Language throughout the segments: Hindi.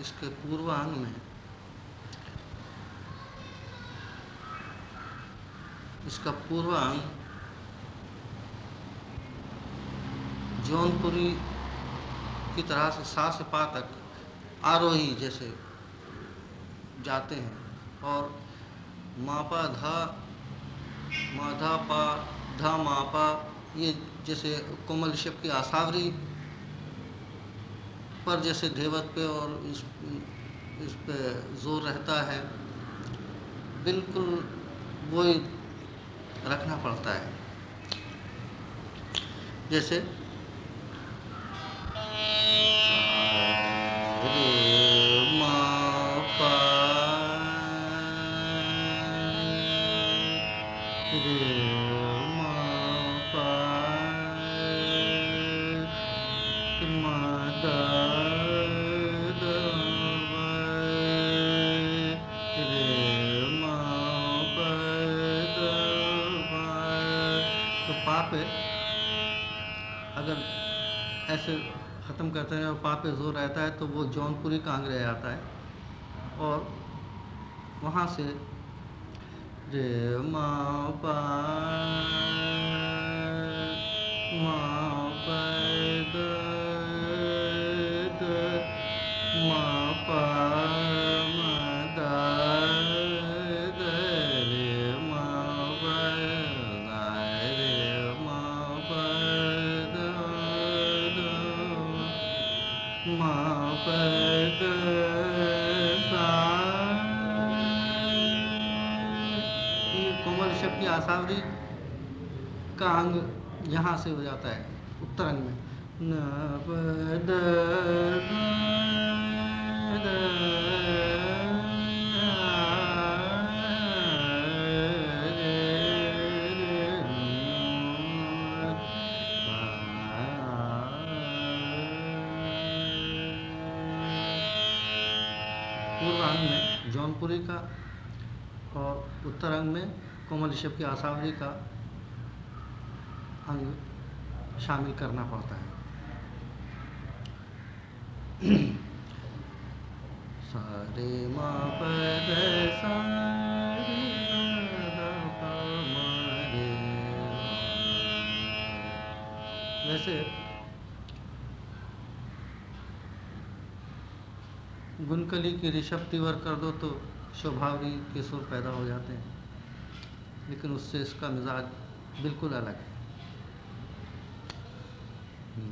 इसके पूर्वांग में। इसका पूर्वांग जौनपुरी की तरह से सा से पा तक आरोही जैसे जाते हैं और मापा धा, माधा पा, धा मापा, ये जैसे कोमल शब की आसावरी पर जैसे देवत पे और इस इस पे ज़ोर रहता है, बिल्कुल वो ही रखना पड़ता है। जैसे करते हैं और पापे ज़ोर रहता है तो वो जौनपुरी कांगड़े आता है। और वहाँ से रे मा पा मा मा का अंग यहाँ से हो जाता है, उत्तर अंग में। न में जौनपुरी का और उत्तर अंग में कोमल ऋषभ की आसावरी का अंग शामिल करना पड़ता है। सारे वैसे गुनकली की ऋषभ तिवर कर दो तो स्वभावी के सुर पैदा हो जाते हैं। लेकिन उससे इसका मिजाज बिल्कुल अलग है। शब्द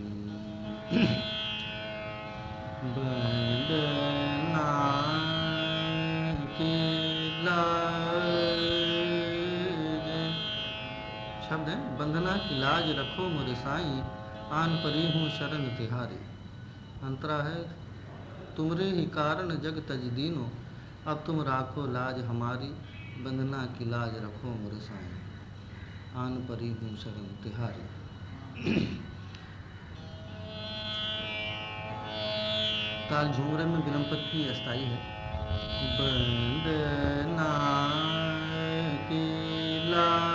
है बंधना की लाज रखो मोरे साई आन परी हूँ शरण तिहारी अंतरा है तुमरे ही कारण जग तज दीनो अब तुम राखो लाज हमारी बंधना की लाज रखो मोरे साई आन परी हूँ शरण तिहारी ताल झूमरे में विलम्पत की अस्थाई है। बंदना की लाज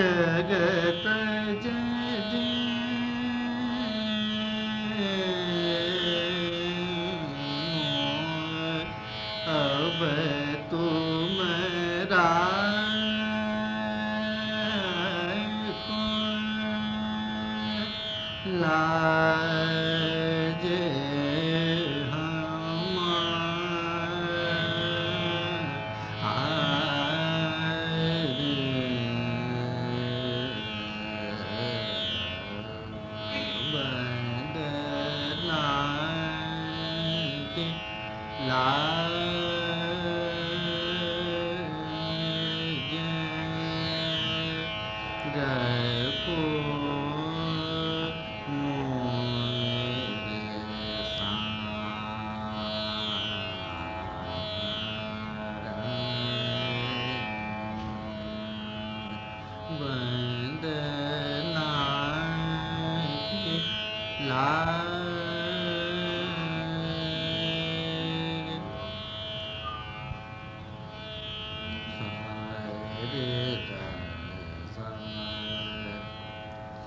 ಜಗ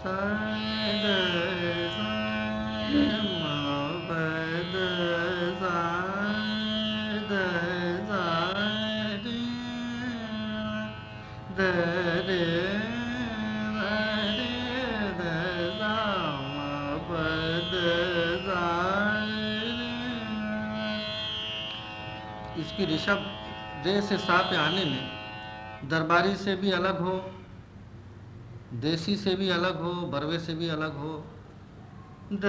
इसकी ऋषभ रे से सा आने में दरबारी से भी अलग हो देसी से भी अलग हो बरवे से भी अलग हो। द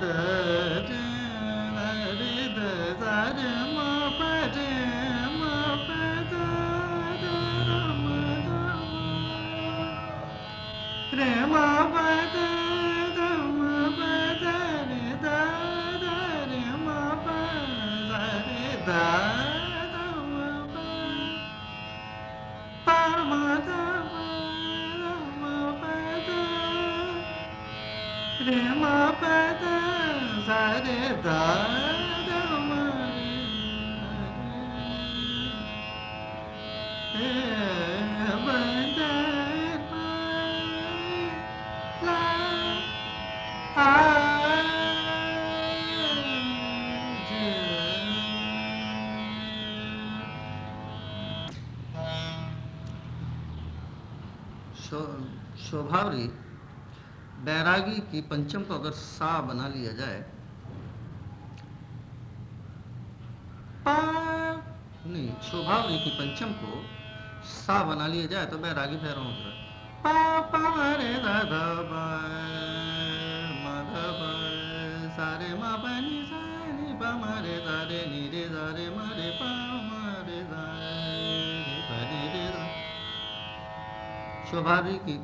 Rama राम दा रे रे शोभावरी बैरागी की पंचम को अगर सा बना लिया जाए पा नहीं शोभावरी की पंचम को सा बना लिया जाए तो बैरागी पैरों होता पा पा रे दादा माधव सारे मा पनी सारे पा मारे दारे नी रे दारे, मारे पा मारे दारे रे की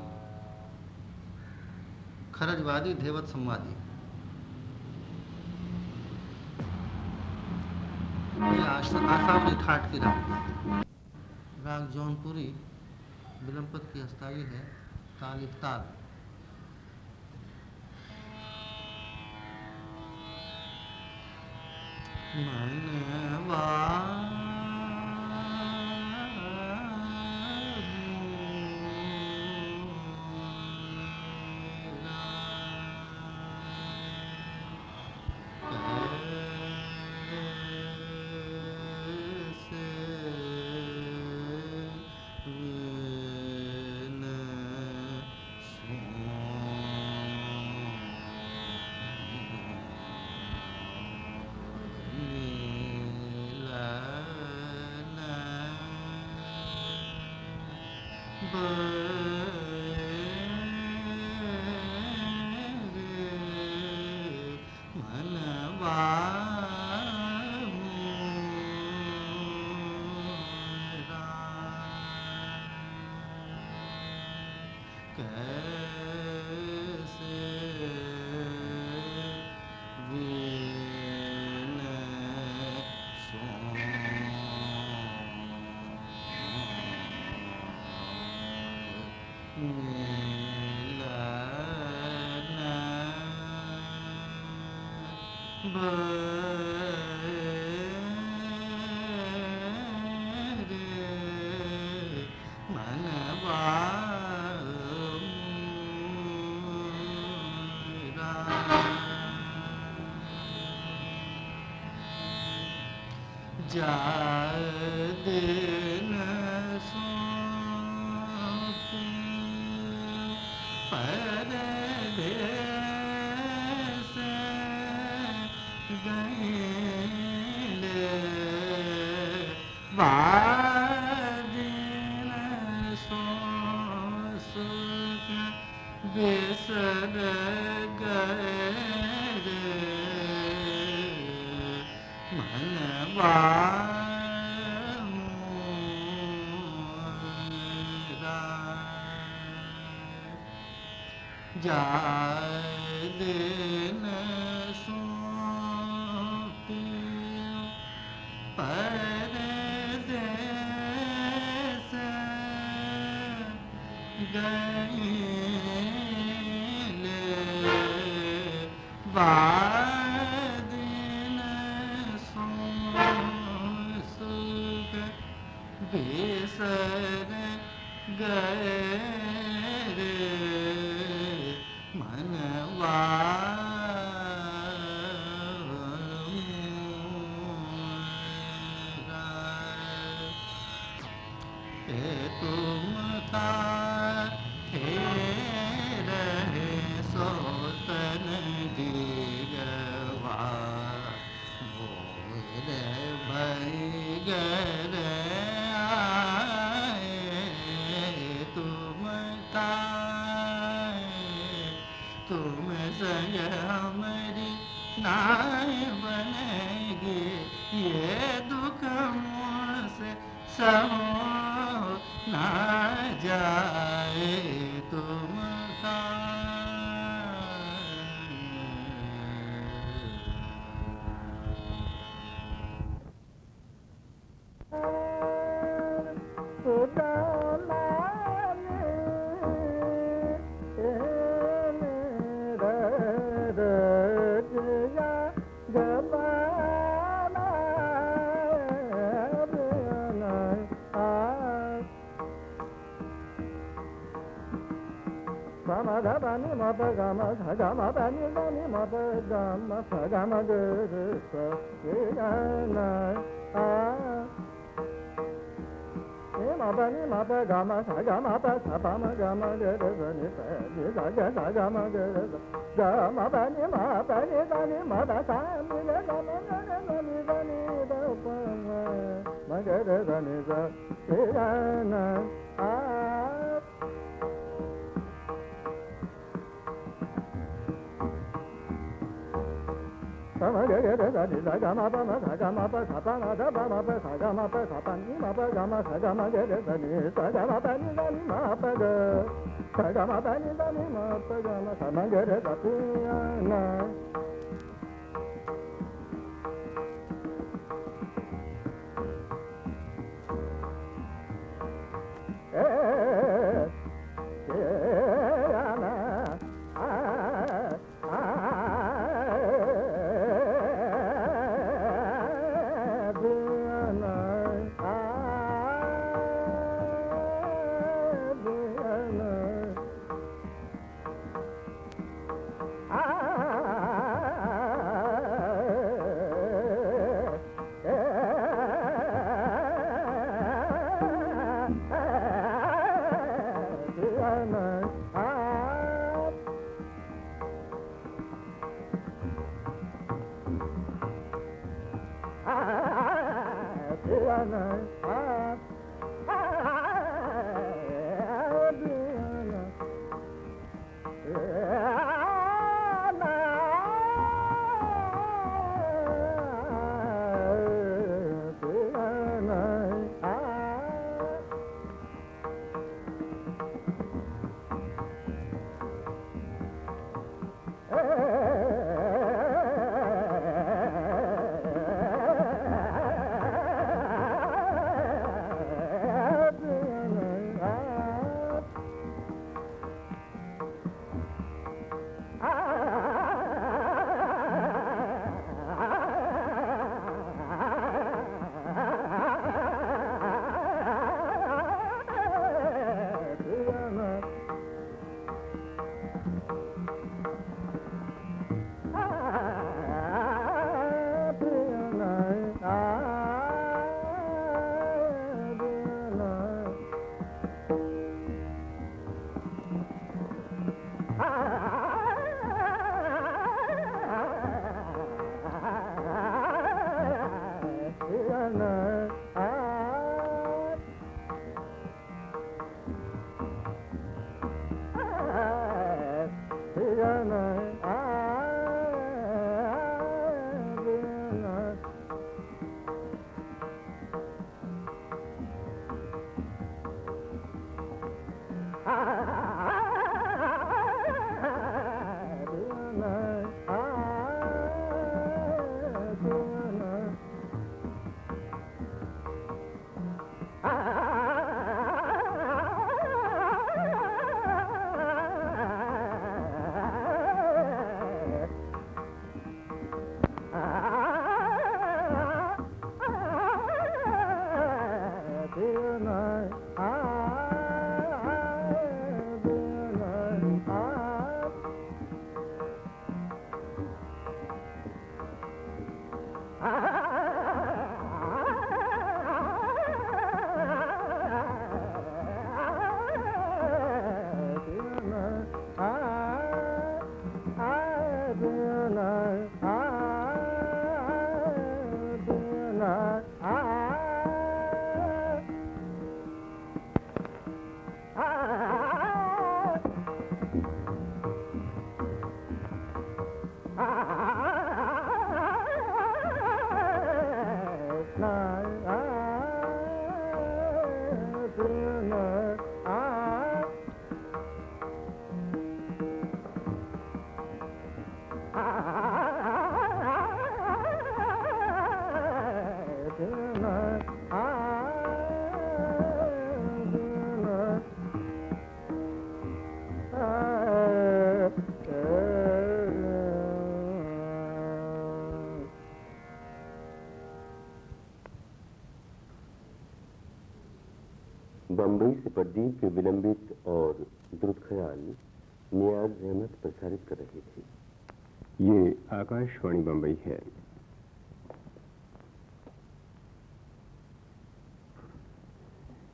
खरजवादी धेवत संवादी। आसावरी ठाट की राग राग जौनपुरी विलंपत की अस्थाई है ताल। मनवा जा Yeah. तुम संग हमारी नाय बनेगी। ये दुख मुझसे समू సగమ మపని మప గమ సగ మప సపమ గమ గని సగ సగమ గమ పని మపని దని మద సామి గమ గని గని దపమ మగ గని స ఆ తమ గగ గరి గమ పమ సగమ ప సపమ దమ ప సగమ ప సపని మ ప గమ సగమ గరి దని సగమ పని దని మ పగ సగమ పని దని మ పగమ సమ గరి దపు నా बम्बई से प्रदीप के विलंबित और द्रुत ख्याल नियाज अहमद प्रसारित कर रहे थे। ये आकाशवाणी बम्बई है।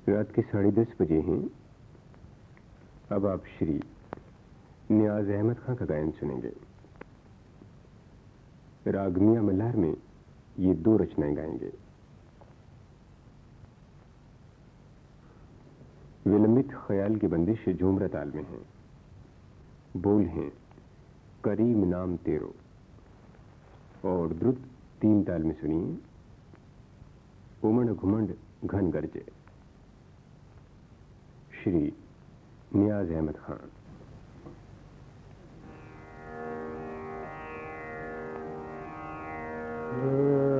रात के साढ़े दस बजे हैं। अब आप श्री नियाज अहमद खां का गायन सुनेंगे। रागमिया मल्हार में ये दो रचनाएँ गाएँगे। विलंबित ख्याल की बंदिश झूमर ताल में है। बोल हैं, करीम नाम तेरो। और द्रुत तीन ताल में सुनिए। उमंड घुमंड घन गर्जे। श्री नियाज अहमद खान। Yeah.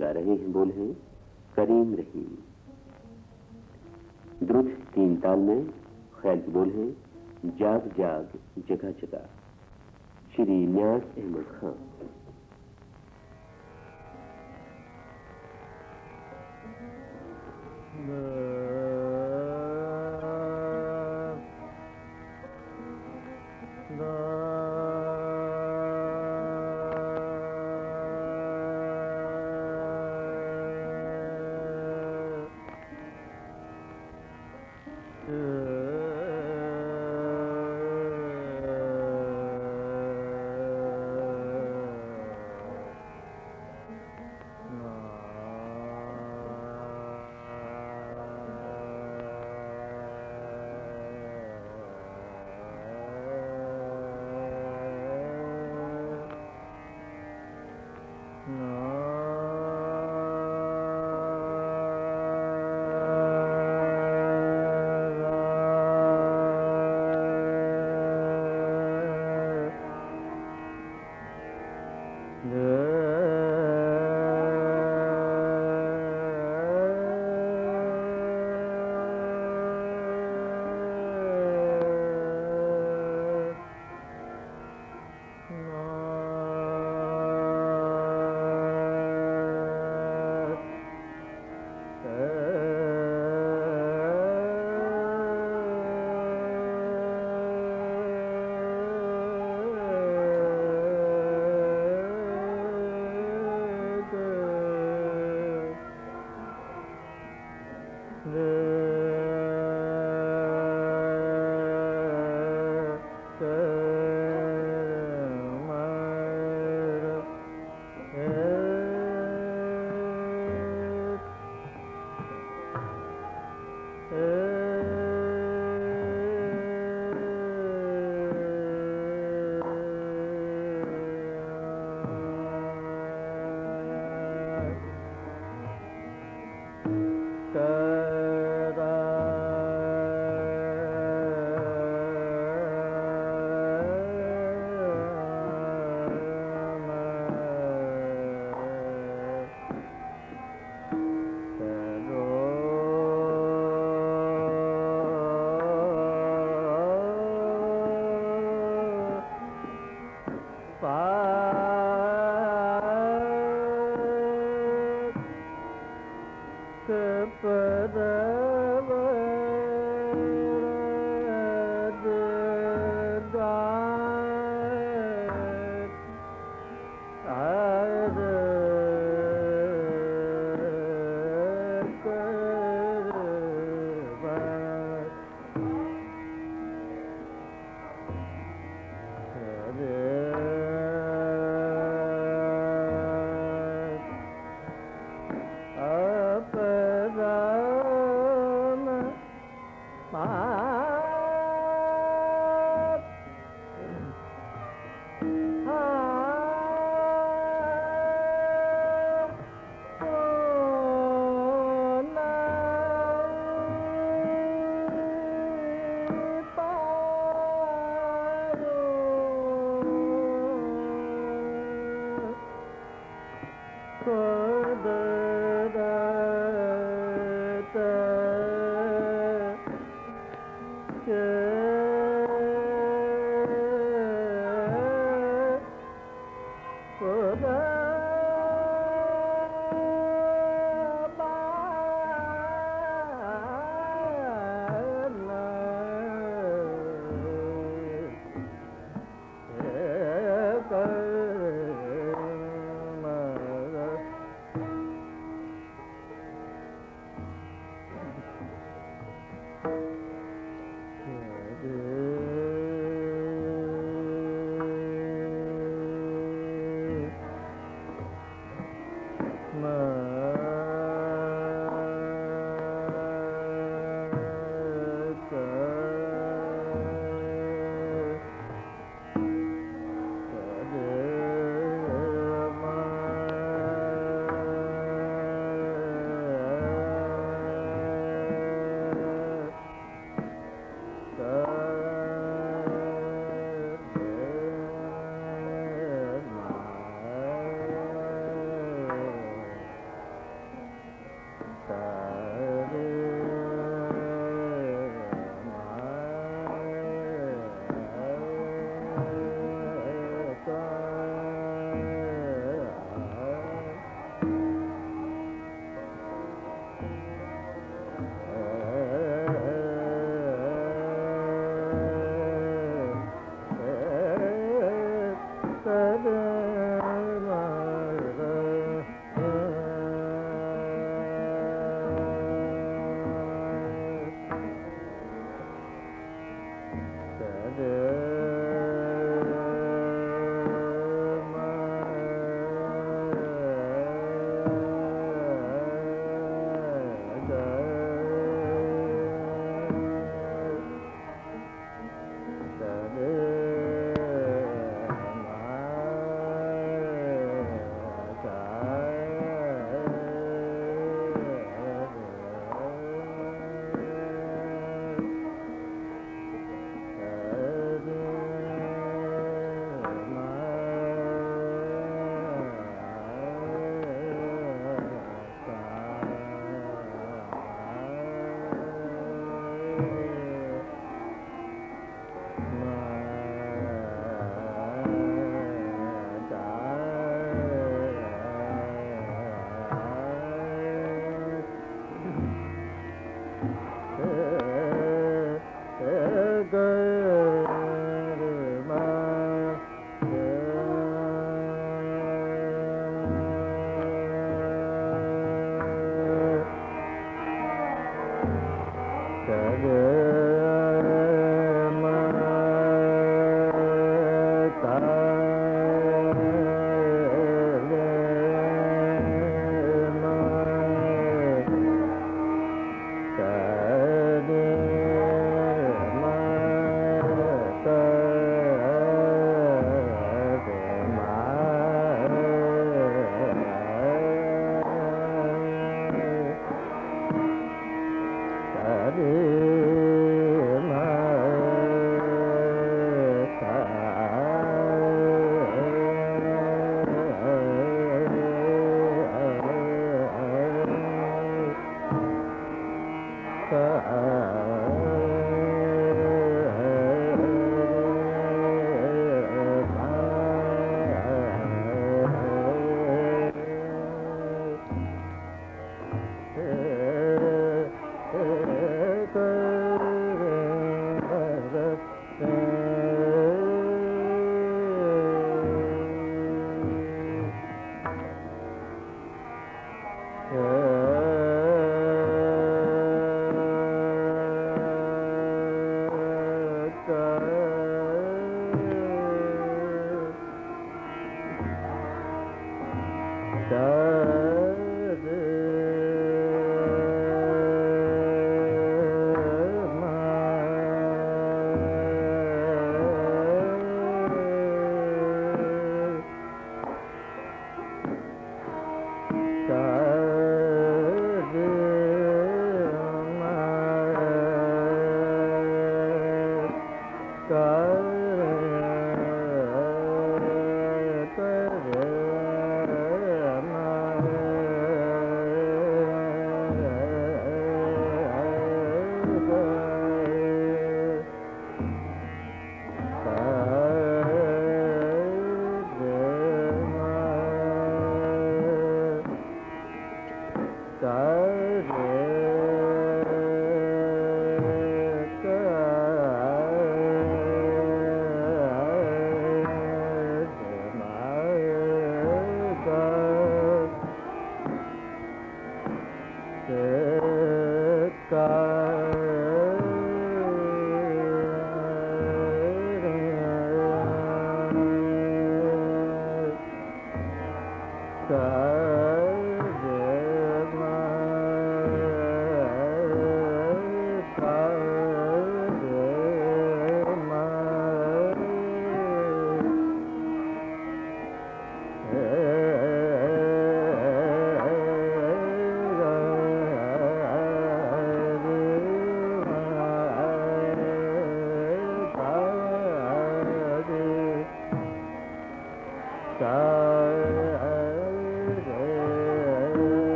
गा रहे हैं, बोल हैं, करीम रहीम द्रुत तीन ताल में खैज बोल हैं, जाग जाग, जगह जगह। श्री न्यास Ahmad Khan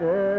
Yeah.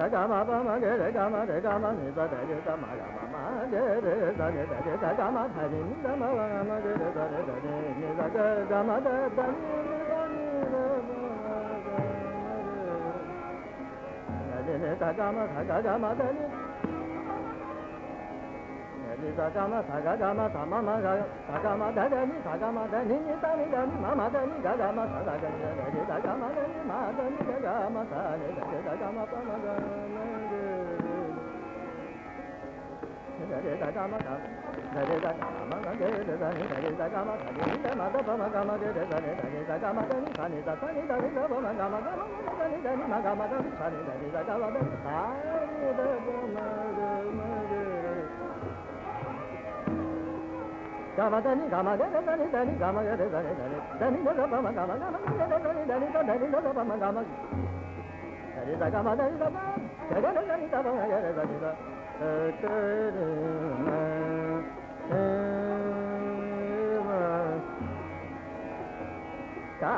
da ga ma ba ma ge re ga ma re ga ma ni da da ge ga ma ga ma ma ge re da ge da ge ga ga ma ta ni da ma ga ma ge re da re da ge ni da ga ga ma da da ni ni da ni re da ga ma re da ne ga ga ma ga ga ma da ni సగమ సగమ సమమ సగమ ధని సగమ ధని తని గని మమ ధని గగమ సగని గని సగమ గని మా ధని గగమ సని గని సగమ పమ గని సగమ గని సగమ గని ధని గని సగమ గని మద పమ గమ గని ధని గని సగమ గని సని సని గని గమ గమ గమ గని గని మగమ గని సని గని సగమ గని సాని గమ గమ గని గమదని గమగని దని దని గమగని దని దని దని గమ గమ గమని దని దని దని గమ గమ దని ద గమ దని గమ దని దని గమ దని దని ద కా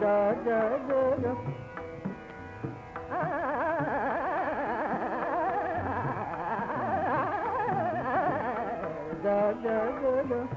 da da da da da da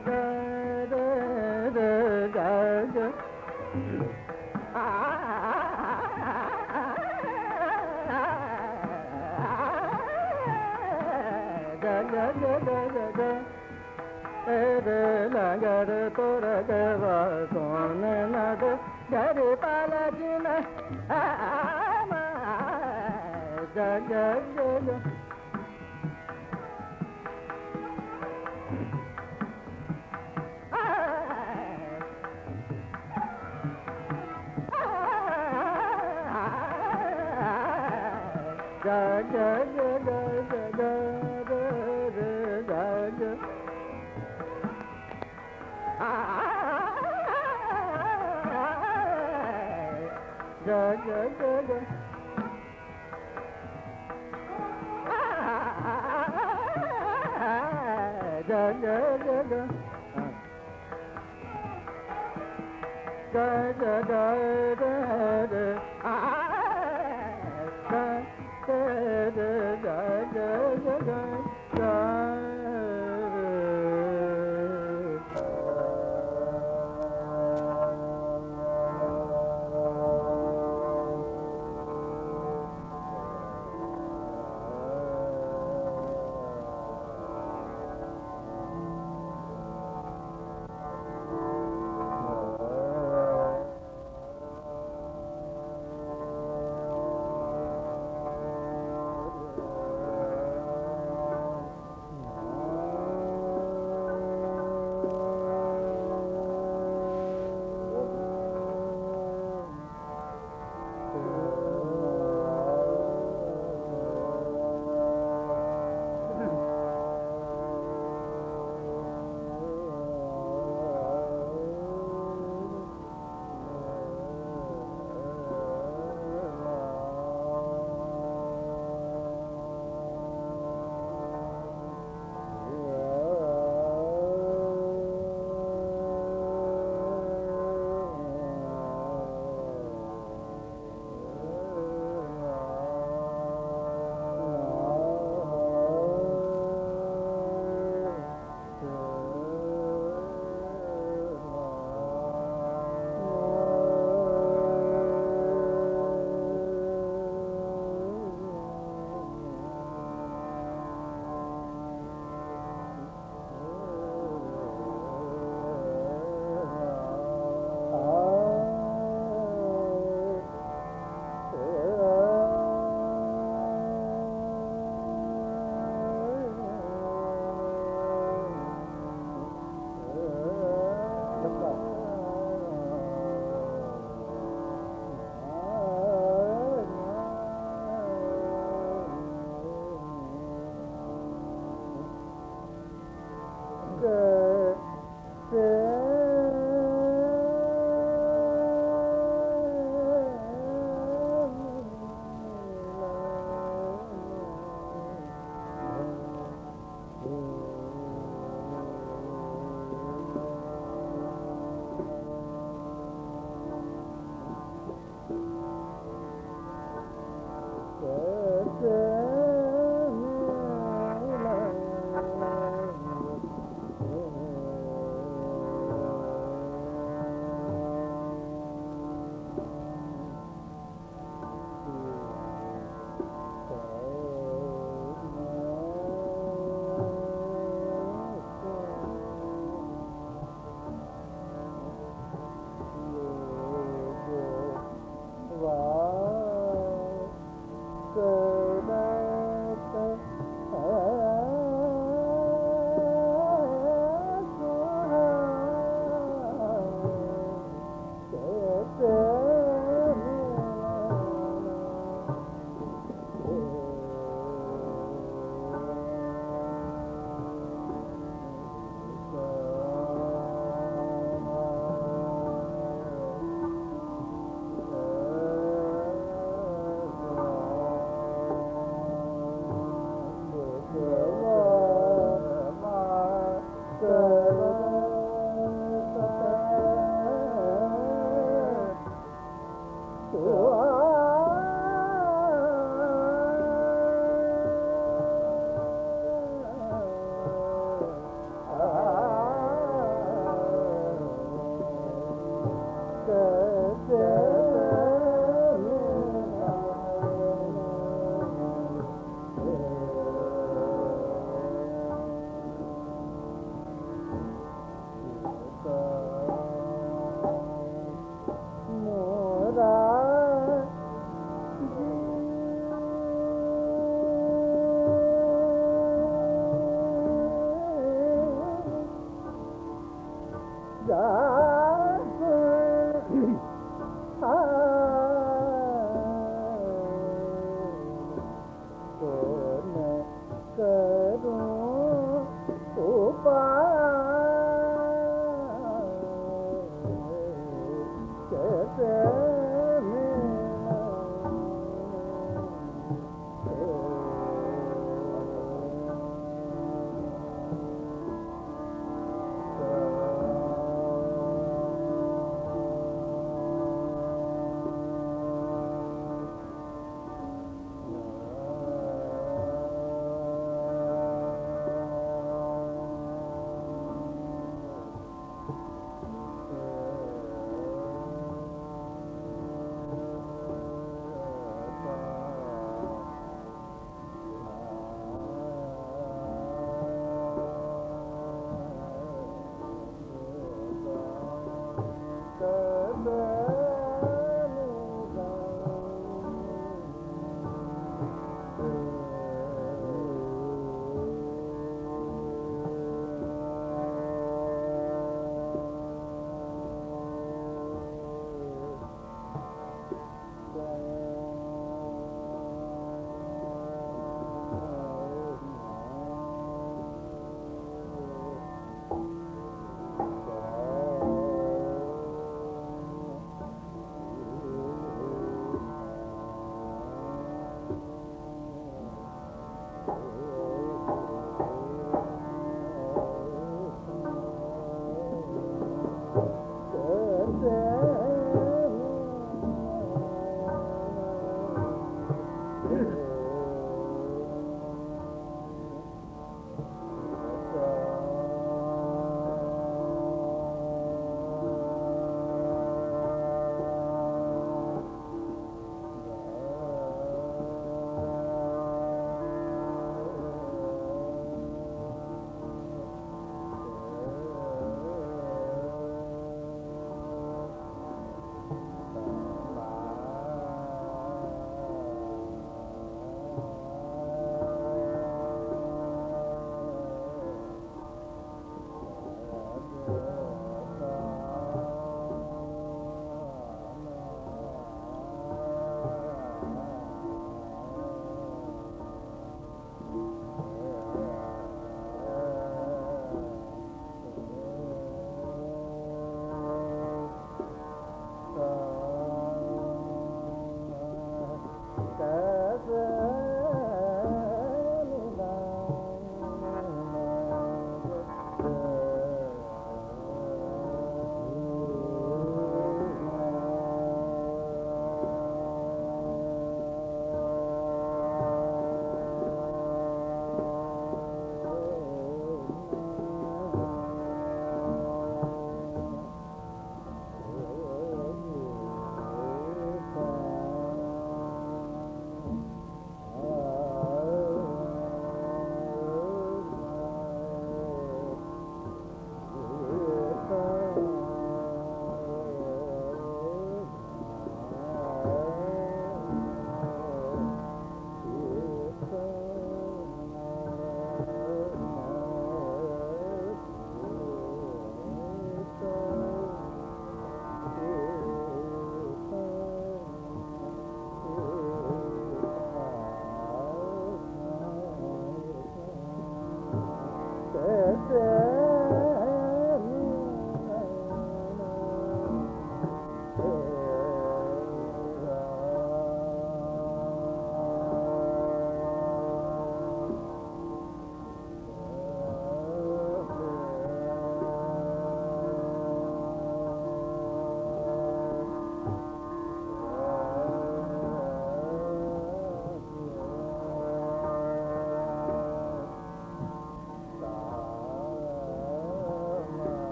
நகர துரகவா சோனநத கரி பாலஜின ஜ ஜ ஜ da da da